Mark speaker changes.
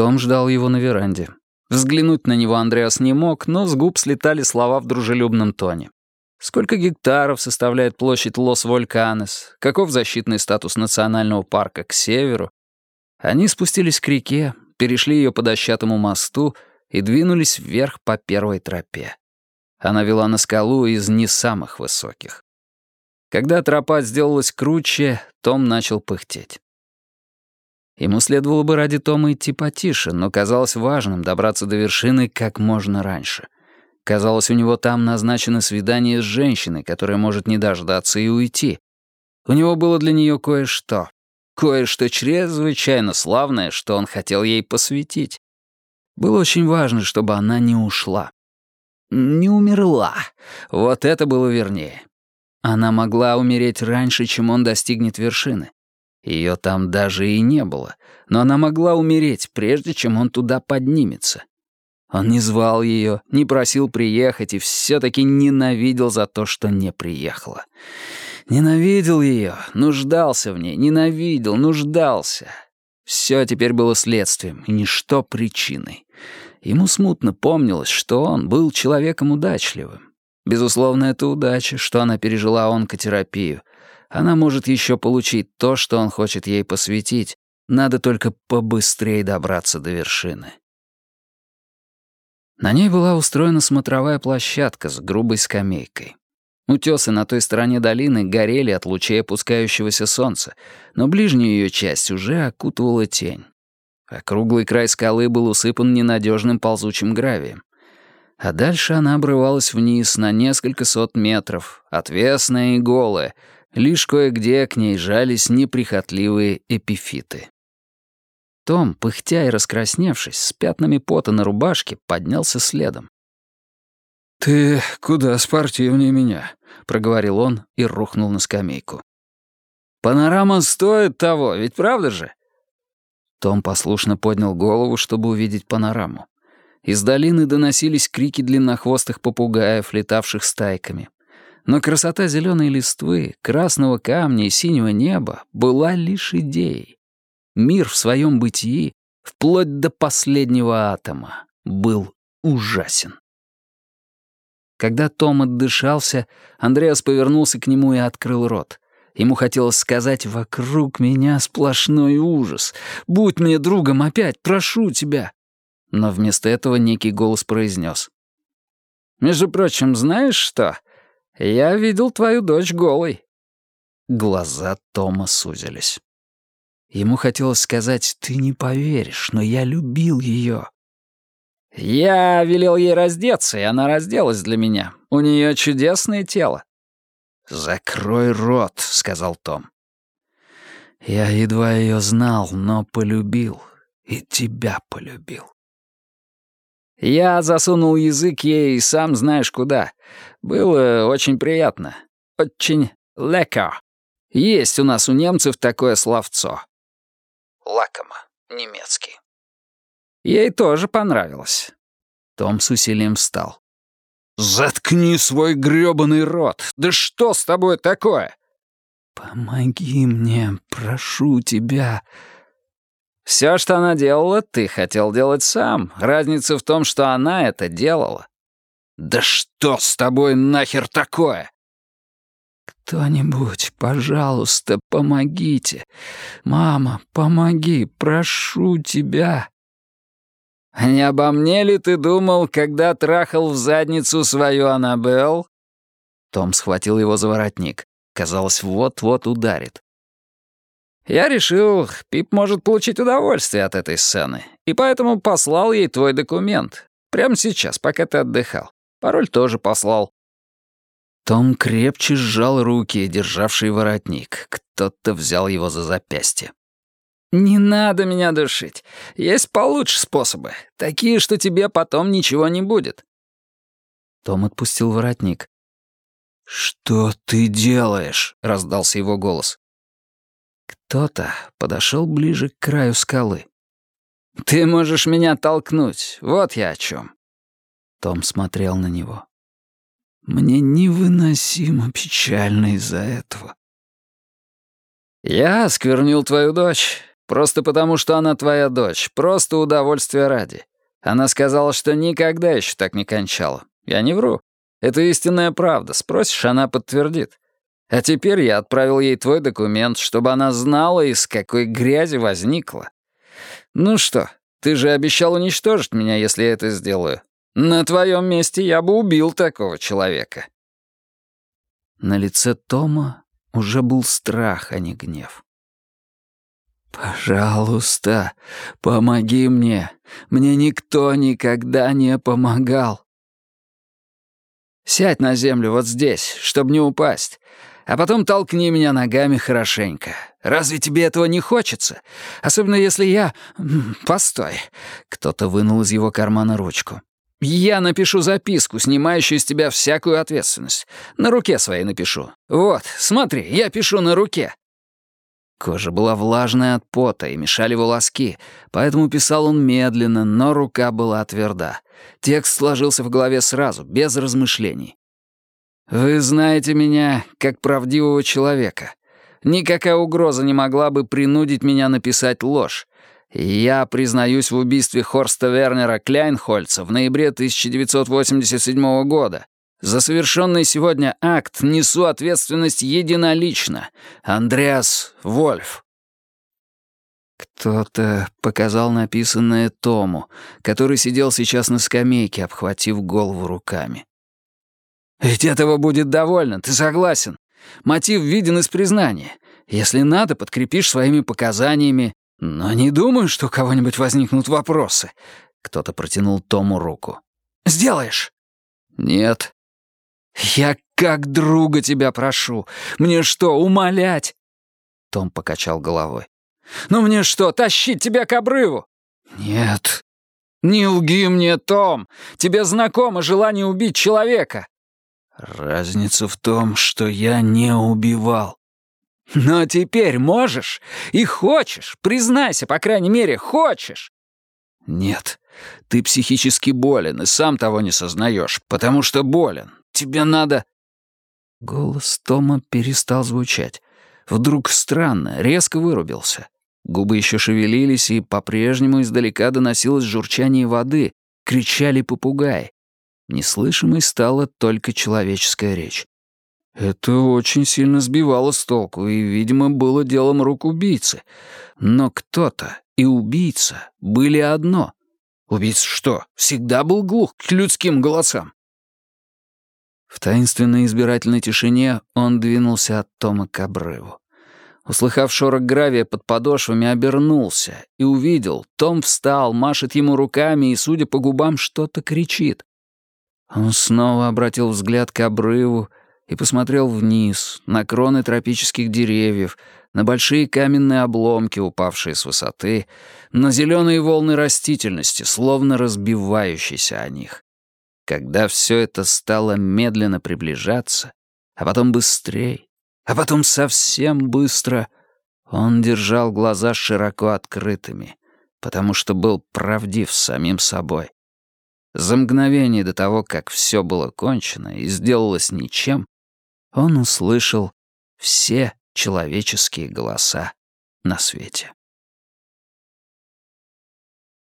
Speaker 1: Том ждал его на веранде. Взглянуть на него Андреас не мог, но с губ слетали слова в дружелюбном тоне. Сколько гектаров составляет площадь Лос-Вольканес? Каков защитный статус национального парка к северу? Они спустились к реке, перешли ее по дощатому мосту и двинулись вверх по первой тропе. Она вела на скалу из не самых высоких. Когда тропа сделалась круче, Том начал пыхтеть. Ему следовало бы ради Тома идти потише, но казалось важным добраться до вершины как можно раньше. Казалось, у него там назначено свидание с женщиной, которая может не дождаться и уйти. У него было для нее кое-что. Кое-что чрезвычайно славное, что он хотел ей посвятить. Было очень важно, чтобы она не ушла. Не умерла. Вот это было вернее. Она могла умереть раньше, чем он достигнет вершины. Ее там даже и не было, но она могла умереть, прежде чем он туда поднимется. Он не звал ее, не просил приехать и все-таки ненавидел за то, что не приехала. Ненавидел ее, нуждался в ней, ненавидел, нуждался. Все теперь было следствием, и ничто причиной. Ему смутно помнилось, что он был человеком удачливым. Безусловно, это удача, что она пережила онкотерапию. Она может еще получить то, что он хочет ей посвятить. Надо только побыстрее добраться до вершины. На ней была устроена смотровая площадка с грубой скамейкой. Утесы на той стороне долины горели от лучей опускающегося солнца, но ближнюю ее часть уже окутывала тень. Округлый край скалы был усыпан ненадежным ползучим гравием а дальше она обрывалась вниз на несколько сот метров, отвесная и голая, лишь кое-где к ней жались неприхотливые эпифиты. Том, пыхтя и раскрасневшись, с пятнами пота на рубашке, поднялся следом.
Speaker 2: «Ты куда спортивнее меня», — проговорил он и рухнул на скамейку.
Speaker 1: «Панорама стоит того, ведь правда же?»
Speaker 2: Том послушно поднял голову, чтобы увидеть панораму. Из долины доносились крики длиннохвостых попугаев, летавших стайками. Но красота зеленой листвы, красного камня и синего неба была лишь идеей. Мир в своем бытии, вплоть до последнего атома, был ужасен. Когда Том отдышался, Андреас повернулся к нему и открыл рот. Ему хотелось сказать «Вокруг меня сплошной ужас. Будь мне другом опять, прошу тебя». Но вместо этого некий голос произнес. «Между прочим, знаешь что? Я видел твою дочь голой». Глаза Тома сузились. Ему хотелось сказать «ты не поверишь, но я любил ее». «Я велел ей раздеться, и она разделась для меня. У нее чудесное тело». «Закрой рот», — сказал Том. «Я едва ее знал, но полюбил, и тебя полюбил». Я засунул язык ей сам знаешь куда. Было очень приятно. Очень леко. Есть у нас у немцев такое словцо. Лакомо, немецкий. Ей тоже понравилось. Том с усилием встал. «Заткни свой грёбаный рот! Да что с тобой такое?» «Помоги мне, прошу тебя», все, что она делала, ты хотел делать сам. Разница в том, что она это делала. Да что с тобой нахер такое? Кто-нибудь, пожалуйста, помогите. Мама, помоги, прошу тебя. Не обо мне ли ты думал, когда трахал в задницу свою Аннабелл? Том схватил его за воротник. Казалось, вот-вот ударит. Я решил, Пип может получить удовольствие от этой сцены, и поэтому послал ей твой документ. Прямо сейчас, пока ты отдыхал. Пароль тоже послал». Том крепче сжал руки, державшие воротник. Кто-то взял его за запястье. «Не надо меня душить. Есть получше способы. Такие, что тебе потом ничего не будет». Том отпустил воротник. «Что ты делаешь?» — раздался его голос. Кто-то подошел ближе к краю скалы. «Ты можешь меня толкнуть, вот я о чем. Том смотрел на него. «Мне невыносимо печально из-за этого». «Я осквернил твою дочь.
Speaker 1: просто потому, что она твоя дочь, просто удовольствие ради. Она сказала, что никогда еще так не кончала. Я не вру. Это истинная правда. Спросишь, она подтвердит. А теперь я отправил ей твой документ, чтобы она знала, из какой грязи возникла. Ну что, ты же обещал уничтожить меня, если я это сделаю. На твоем месте я бы убил такого человека».
Speaker 2: На лице Тома уже был страх, а не гнев. «Пожалуйста, помоги мне. Мне никто никогда не помогал».
Speaker 1: «Сядь на землю вот здесь, чтобы не упасть, а потом толкни меня ногами хорошенько. Разве тебе этого не хочется? Особенно если я... Постой». Кто-то вынул из его кармана ручку. «Я напишу записку, снимающую с тебя всякую ответственность. На руке своей напишу. Вот, смотри, я пишу на руке». Кожа была влажная от пота и мешали волоски, поэтому писал он медленно, но рука была тверда. Текст сложился в голове сразу, без размышлений. «Вы знаете меня как правдивого человека. Никакая угроза не могла бы принудить меня написать ложь. Я признаюсь в убийстве Хорста Вернера Кляйнхольца в ноябре 1987 года. За совершенный сегодня акт несу ответственность единолично. Андреас Вольф. Кто-то показал написанное Тому, который сидел сейчас на скамейке, обхватив голову руками. «Ведь этого будет довольно, ты согласен? Мотив виден из признания. Если надо, подкрепишь своими показаниями. «Но не думаю, что у кого-нибудь возникнут вопросы». Кто-то протянул Тому руку. «Сделаешь?» «Нет». «Я как друга тебя прошу. Мне что, умолять?» Том покачал головой. «Ну мне что, тащить тебя к обрыву?» «Нет». «Не лги мне, Том. Тебе знакомо желание убить человека». «Разница в том, что я не убивал». Но теперь можешь и хочешь, признайся, по крайней мере, хочешь. Нет, ты психически болен и сам того не сознаешь, потому что болен. Тебе надо... Голос Тома перестал звучать. Вдруг странно, резко вырубился. Губы еще шевелились, и по-прежнему издалека доносилось журчание воды, кричали попугаи. Неслышимой стала только человеческая речь. Это очень сильно сбивало с толку и, видимо, было делом рук убийцы. Но кто-то и убийца были одно. Убийца что, всегда был глух к людским голосам? В таинственной избирательной тишине он двинулся от Тома к обрыву. Услыхав шорох гравия под подошвами, обернулся и увидел. Том встал, машет ему руками и, судя по губам, что-то кричит. Он снова обратил взгляд к обрыву и посмотрел вниз, на кроны тропических деревьев, на большие каменные обломки, упавшие с высоты, на зеленые волны растительности, словно разбивающиеся о них. Когда все это стало медленно приближаться, а потом быстрее, а потом совсем быстро, он держал глаза широко открытыми, потому что был правдив с самим собой. За мгновение до того, как все было кончено и сделалось ничем, он услышал все человеческие голоса на свете.